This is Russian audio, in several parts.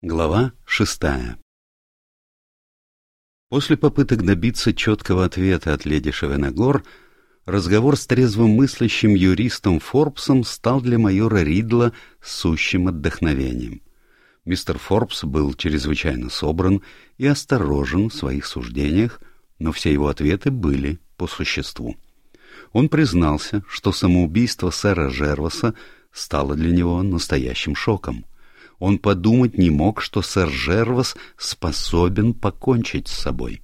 Глава шестая После попыток добиться четкого ответа от леди Шевенегор, разговор с трезвым мыслящим юристом Форбсом стал для майора Ридла сущим отдохновением. Мистер Форбс был чрезвычайно собран и осторожен в своих суждениях, но все его ответы были по существу. Он признался, что самоубийство сэра Жерваса стало для него настоящим шоком — он подумать не мог, что сэр Жервас способен покончить с собой.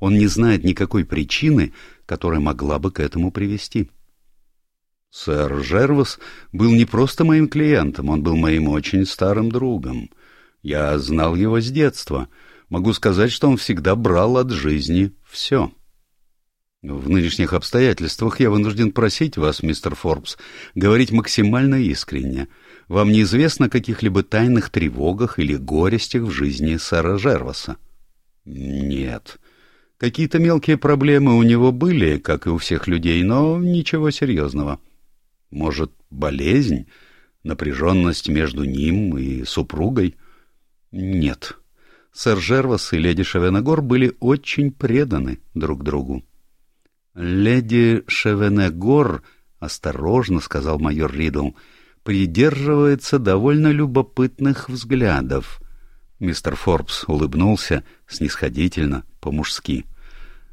Он не знает никакой причины, которая могла бы к этому привести. Сэр Жервас был не просто моим клиентом, он был моим очень старым другом. Я знал его с детства. Могу сказать, что он всегда брал от жизни все. В нынешних обстоятельствах я вынужден просить вас, мистер Форбс, говорить максимально искренне — вам неизвестно о каких-либо тайных тревогах или горестях в жизни сэра Жерваса? Нет. Какие-то мелкие проблемы у него были, как и у всех людей, но ничего серьезного. Может, болезнь, напряженность между ним и супругой? Нет. Сэр Жервас и леди Шевенегор были очень преданы друг другу. «Леди Шевенегор», — осторожно сказал майор Ридл, — придерживается довольно любопытных взглядов. Мистер Форбс улыбнулся снисходительно, по-мужски.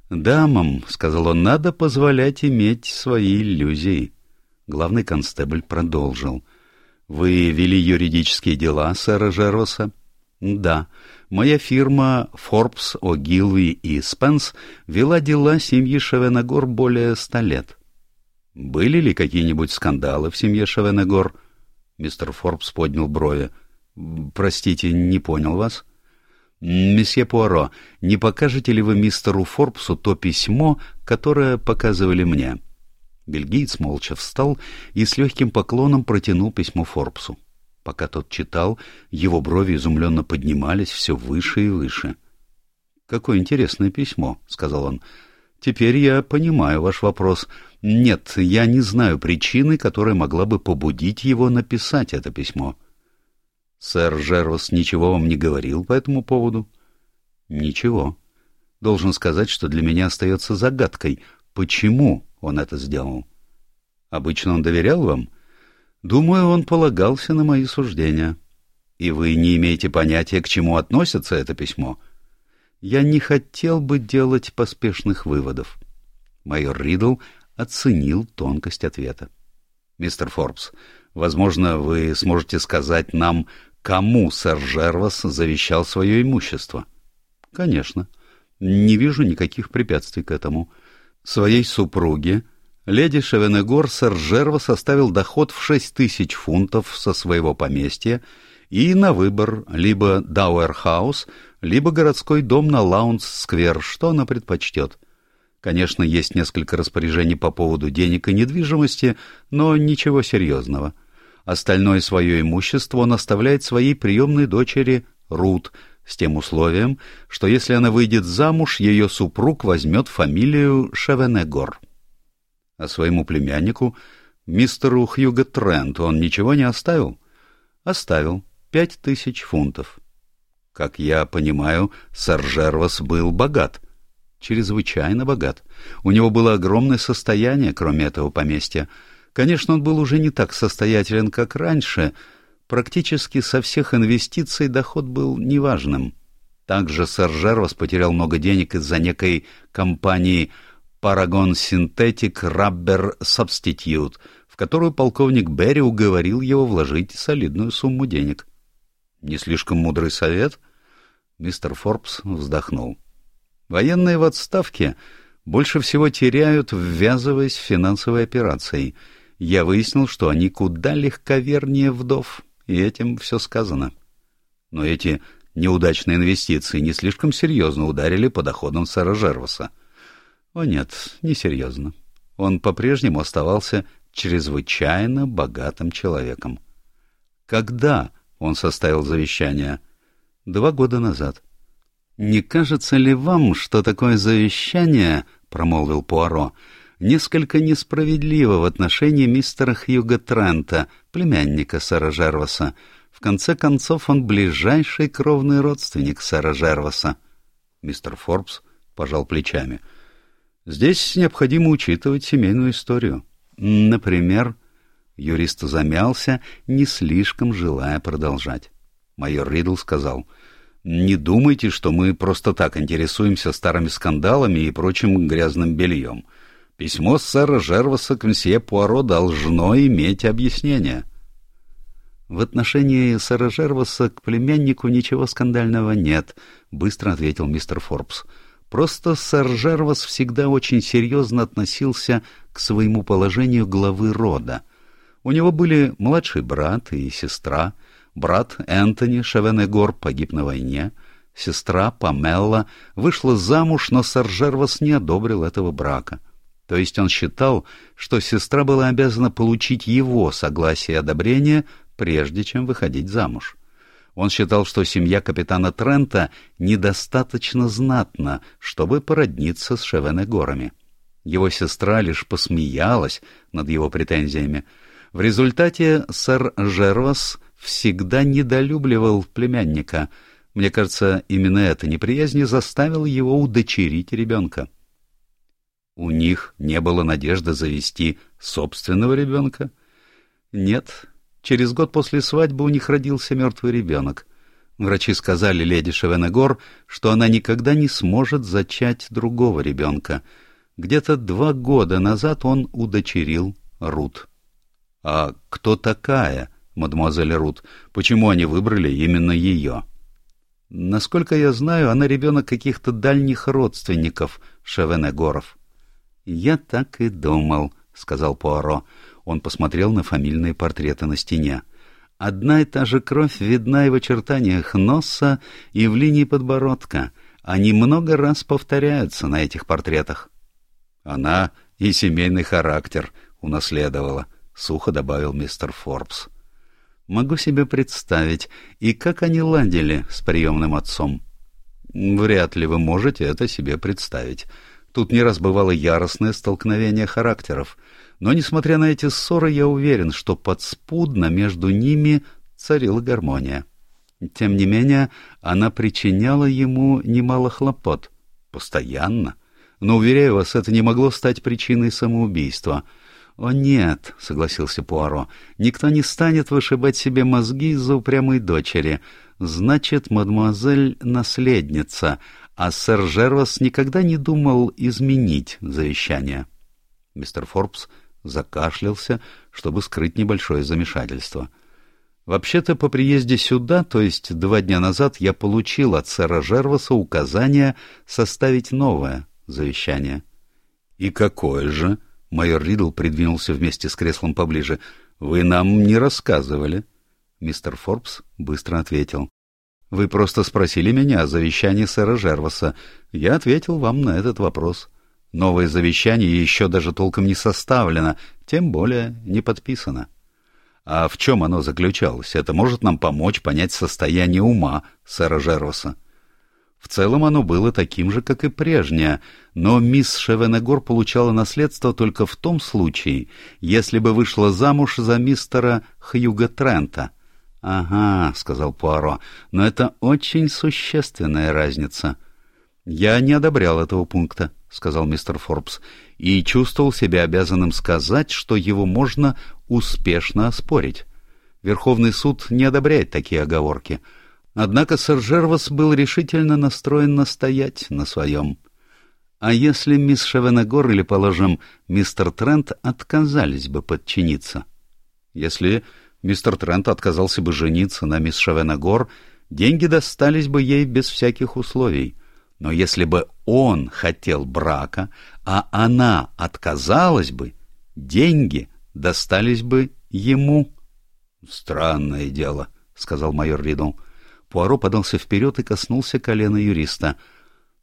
«Дамам, — сказал он, — надо позволять иметь свои иллюзии». Главный констебль продолжил. «Вы вели юридические дела сэра Жероса?» «Да. Моя фирма Forbes, О'Гилви и Спенс вела дела семьи Шевенагор более ста лет». «Были ли какие-нибудь скандалы в семье Шевенагор?» Мистер Форбс поднял брови. «Простите, не понял вас?» «Месье Пуаро, не покажете ли вы мистеру Форбсу то письмо, которое показывали мне?» Бельгиец молча встал и с легким поклоном протянул письмо Форбсу. Пока тот читал, его брови изумленно поднимались все выше и выше. «Какое интересное письмо», — сказал он. Теперь я понимаю ваш вопрос. Нет, я не знаю причины, которая могла бы побудить его написать это письмо. Сэр Жервас ничего вам не говорил по этому поводу? Ничего. Должен сказать, что для меня остается загадкой, почему он это сделал. Обычно он доверял вам? Думаю, он полагался на мои суждения. И вы не имеете понятия, к чему относится это письмо? — я не хотел бы делать поспешных выводов. Майор Ридл оценил тонкость ответа. «Мистер Форбс, возможно, вы сможете сказать нам, кому сэр Жервас завещал свое имущество?» «Конечно. Не вижу никаких препятствий к этому. Своей супруге, леди Шевенегор, сэр Жервас оставил доход в шесть тысяч фунтов со своего поместья и на выбор либо Дауэрхаус, либо городской дом на Лаундс-сквер, что она предпочтет. Конечно, есть несколько распоряжений по поводу денег и недвижимости, но ничего серьезного. Остальное свое имущество он оставляет своей приемной дочери Рут, с тем условием, что если она выйдет замуж, ее супруг возьмет фамилию Шевеникс-Гор. А своему племяннику, мистеру Хьюго Трент, он ничего не оставил? Оставил пять тысяч фунтов. Как я понимаю, сэр Жервас был богат. Чрезвычайно богат. У него было огромное состояние, кроме этого поместья. Конечно, он был уже не так состоятелен, как раньше. Практически со всех инвестиций доход был неважным. Также сэр Жервас потерял много денег из-за некой компании Paragon Synthetic Rubber Substitute, в которую полковник Берри уговорил его вложить солидную сумму денег. Не слишком мудрый совет? Мистер Форбс вздохнул. Военные в отставке больше всего теряют, ввязываясь в финансовые операции. Я выяснил, что они куда легковернее вдов, и этим все сказано. Но эти неудачные инвестиции не слишком серьезно ударили по доходам сэра Жерваса. О нет, не серьезно. Он по-прежнему оставался чрезвычайно богатым человеком. Когда он составил завещание. Два года назад. «Не кажется ли вам, что такое завещание, — промолвил Пуаро, — несколько несправедливо в отношении мистера Хьюга Трента, племянника сэра Жерваса, В конце концов, он ближайший кровный родственник сэра Жерваса. Мистер Форбс пожал плечами. Здесь необходимо учитывать семейную историю. Например, юрист замялся, не слишком желая продолжать. Майор Ридл сказал, «Не думайте, что мы просто так интересуемся старыми скандалами и прочим грязным бельем. Письмо сэра Жерваса к мсье Пуаро должно иметь объяснение». «В отношении сэра Жерваса к племяннику ничего скандального нет», — быстро ответил мистер Форбс. «Просто сэр Жервас всегда очень серьезно относился к своему положению главы рода. У него были младший брат и сестра — Брат Энтони Шевенегор погиб на войне. Сестра Памелла вышла замуж, но сэр Жервас не одобрил этого брака. То есть он считал, что сестра была обязана получить его согласие и одобрение, прежде чем выходить замуж. Он считал, что семья капитана Трента недостаточно знатна, чтобы породниться с Шевенегорами. Его сестра лишь посмеялась над его претензиями. В результате сэр Жервас всегда недолюбливал племянника. Мне кажется, именно эта неприязнь заставила его удочерить ребенка. У них не было надежды завести собственного ребенка? Нет. Через год после свадьбы у них родился мертвый ребенок. Врачи сказали леди Шевенегор, что она никогда не сможет зачать другого ребенка. Где-то два года назад он удочерил Рут. А кто такая мадемуазель Рут, почему они выбрали именно ее. Насколько я знаю, она ребенок каких-то дальних родственников Шевенегоров. Я так и думал, сказал Пуаро. Он посмотрел на фамильные портреты на стене. Одна и та же кровь видна и в очертаниях носа, и в линии подбородка. Они много раз повторяются на этих портретах. Она и семейный характер унаследовала, — сухо добавил мистер Форбс. Могу себе представить, и как они ладили с приемным отцом. Вряд ли вы можете это себе представить. Тут не раз бывало яростное столкновение характеров. Но, несмотря на эти ссоры, я уверен, что подспудно между ними царила гармония. Тем не менее, она причиняла ему немало хлопот. Постоянно. Но, уверяю вас, это не могло стать причиной самоубийства — «О нет», — согласился Пуаро, — «никто не станет вышибать себе мозги из-за упрямой дочери. Значит, мадемуазель — наследница, а сэр Жервас никогда не думал изменить завещание». Мистер Форбс закашлялся, чтобы скрыть небольшое замешательство. «Вообще-то по приезде сюда, то есть два дня назад, я получил от сэра Жерваса указание составить новое завещание». «И какое же?» Майор Ридл придвинулся вместе с креслом поближе. «Вы нам не рассказывали». Мистер Форбс быстро ответил. «Вы просто спросили меня о завещании сэра Жерваса. Я ответил вам на этот вопрос. Новое завещание еще даже толком не составлено, тем более не подписано». «А в чем оно заключалось? Это может нам помочь понять состояние ума сэра Жерваса?» В целом оно было таким же, как и прежнее, но мисс Шевенегор получала наследство только в том случае, если бы вышла замуж за мистера Хьюга Трента. — Ага, — сказал Пуаро, — но это очень существенная разница. — Я не одобрял этого пункта, — сказал мистер Форбс, — и чувствовал себя обязанным сказать, что его можно успешно оспорить. Верховный суд не одобряет такие оговорки — Однако сэр Жервас был решительно настроен настоять на своем. А если мисс Шевенегор или, положим, мистер Трент отказались бы подчиниться? Если мистер Трент отказался бы жениться на мисс Шевенегор, деньги достались бы ей без всяких условий. Но если бы он хотел брака, а она отказалась бы, деньги достались бы ему. — Странное дело, — сказал майор Ридл. Пуаро подался вперед и коснулся колена юриста.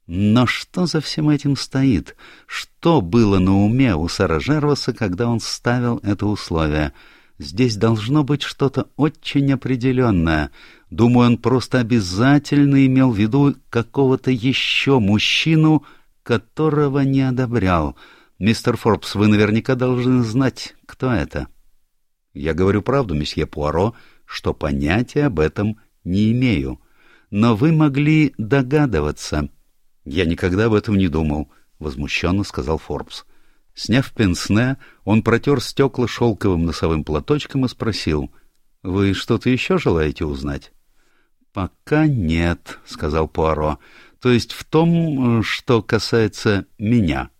Но что за всем этим стоит? Что было на уме у Сара Жерваса, когда он ставил это условие? Здесь должно быть что-то очень определенное. Думаю, он просто обязательно имел в виду какого-то еще мужчину, которого не одобрял. Мистер Форбс, вы наверняка должны знать, кто это. — Я говорю правду, месье Пуаро, что понятия об этом не имею. Но вы могли догадываться. — Я никогда об этом не думал, — возмущенно сказал Форбс. Сняв пенсне, он протер стекла шелковым носовым платочком и спросил, — Вы что-то еще желаете узнать? — Пока нет, — сказал Пуаро, — то есть в том, что касается меня.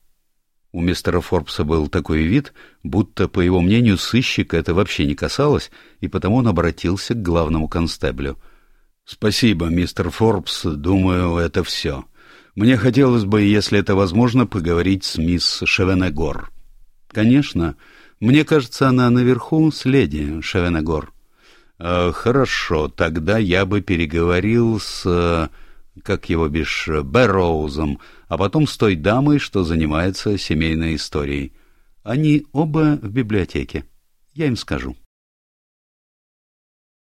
У мистера Форбса был такой вид, будто, по его мнению, сыщика это вообще не касалось, и потому он обратился к главному констеблю. — Спасибо, мистер Форбс, думаю, это все. Мне хотелось бы, если это возможно, поговорить с мисс Шевенегор. — Конечно. Мне кажется, она наверху с леди Шевенегор. «Э, — Хорошо, тогда я бы переговорил с... Э, как его бишь, Бэрроузом, а потом с той дамой, что занимается семейной историей. Они оба в библиотеке. Я им скажу.